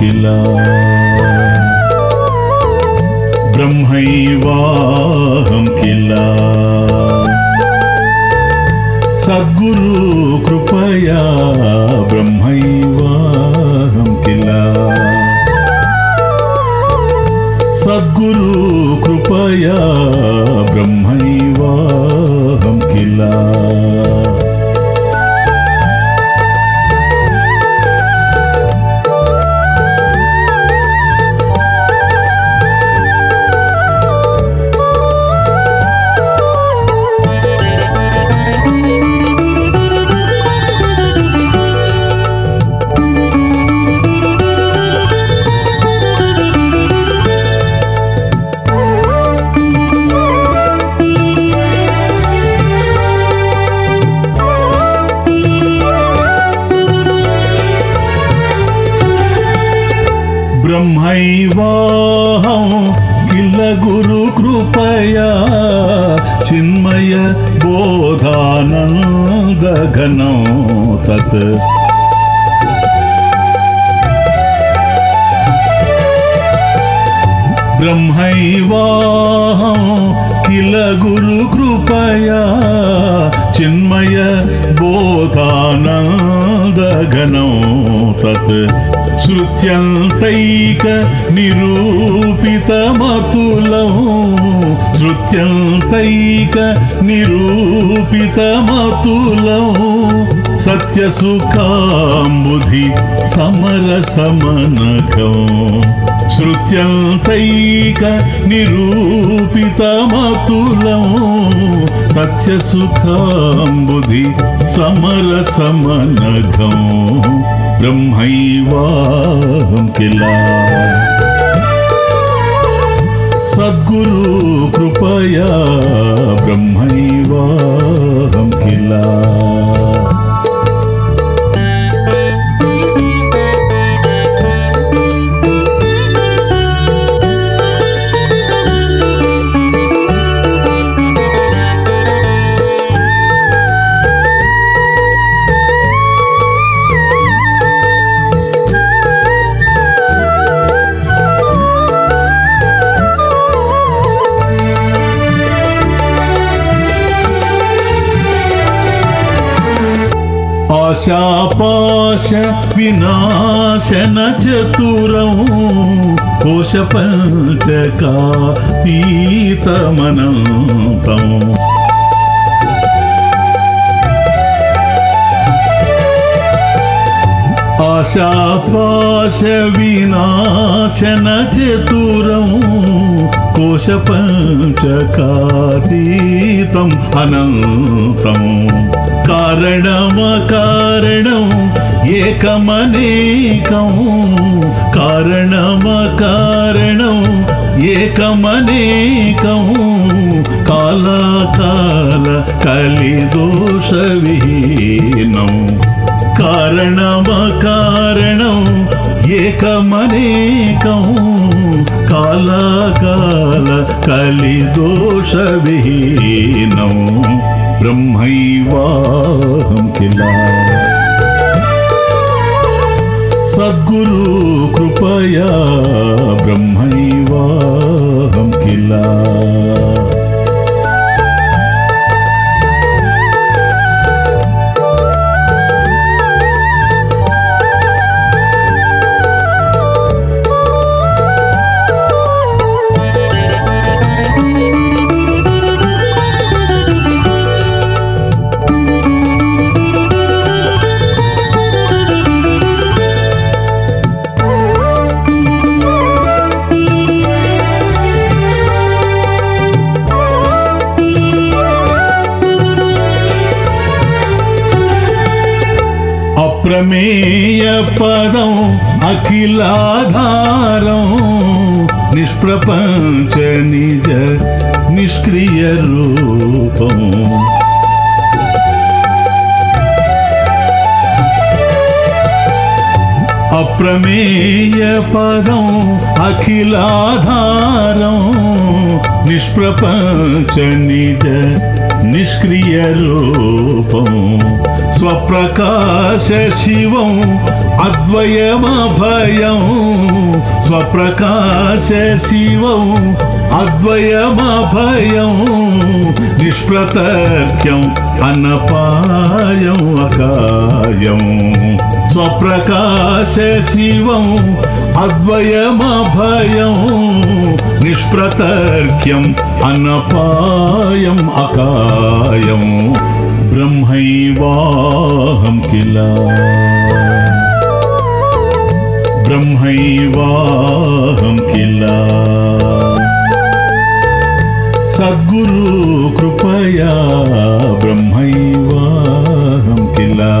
किल। ब्रह्मैवाहं किल। सद्गुरु कृपया ब्रह्मैवाहं किला। सद्गुरु कृपया ब्रह्मैवाहं बोधानन्दघनो तत् ब्रह्मैवाहं किल गुरुकृपया चिन्मय बोधानन्दघनो तत् శృత్యంతైక నిరూపితమతులం శృత్యంతైక నిరూపితమతులం సత్యసుఖాంబుధి సమరసమనఖం శృత్యంతైక నిరూపితమతులం సత్యసుఖాంబుధి సమరసమనఖం బ్రహ్మైవాంకిలా సద్గురు కృపయా బ్రహ్మైవాంకిలా आशा पाश विनाश न चतुरौ कोशपञ्चकातीतमनन्तौ आशापाश विनाश न चतुरौ कोशपञ्चकातीतम् अनंतम కారణమకారణం ఏకమనేకం. కారణమకారణం ఏకమనేకం. కాలాకాల కలిదోష విహీనం కారణమకారణం ఏకమనేకం. కాలాకాల కలిదోష విహీనం బ్రహ్మైవాహం కిలా సద్గురు కృపయా బ్రహ్మైవాహం కిలా అప్రమేయ పదం అఖిలాధారం. నిష్ప్రపంచ నిజ నిష్క్రియ రూపం. అప్రమేయ పదం అఖిలాధారం. నిష్ప్రపంచ నిజ నిష్క్రియ రూపం. స్వప్రకాశ శివం అద్వయమభయం. స్వప్రకాశ శివం అద్వయమభయం. నిష్ప్రతర్క్యం అన్నపాయం అకాయం. స్వప్రకాశ శివం అద్వయమభయం. నిష్ప్రతర్క్యం అన్నపాయం అకాయం. బ్రహ్మైవాహం కిలా బ్రహ్మైవాహం కిలా సద్గురు కృపయా బ్రహ్మైవాహం కిలా